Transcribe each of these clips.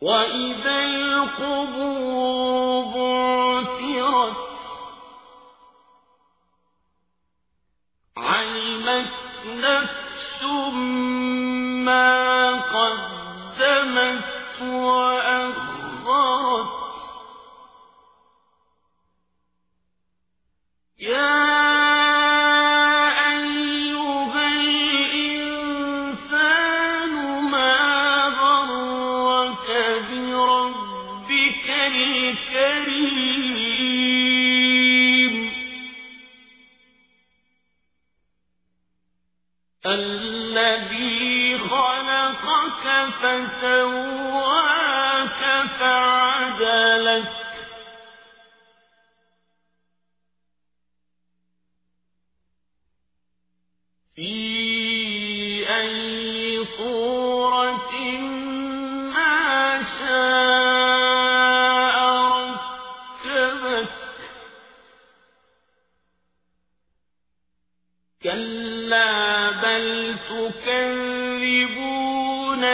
وإذا القبور علمت نفس ما قدمت وأخرت يا فسواك فعدلك. في أي صورة ما شاء كلا بل تكذبون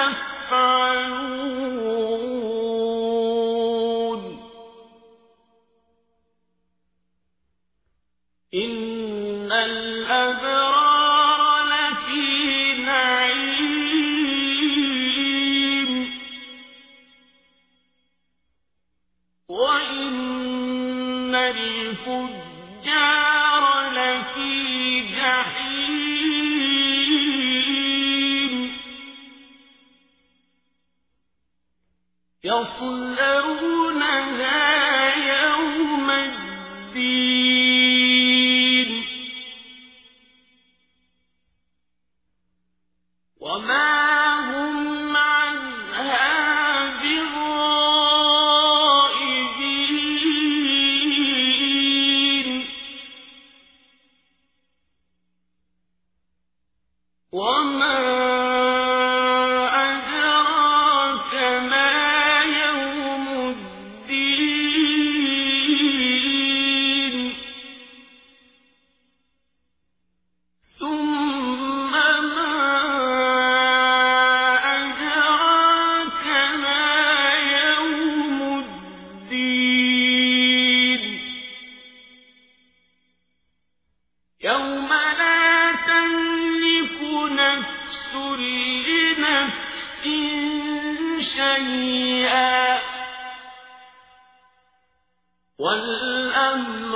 تفعلون إن الأبرار لفي نعيم. وإن الفجار لفي يصلونها يوم الدين. وما هم عنها بغائبين. والأمر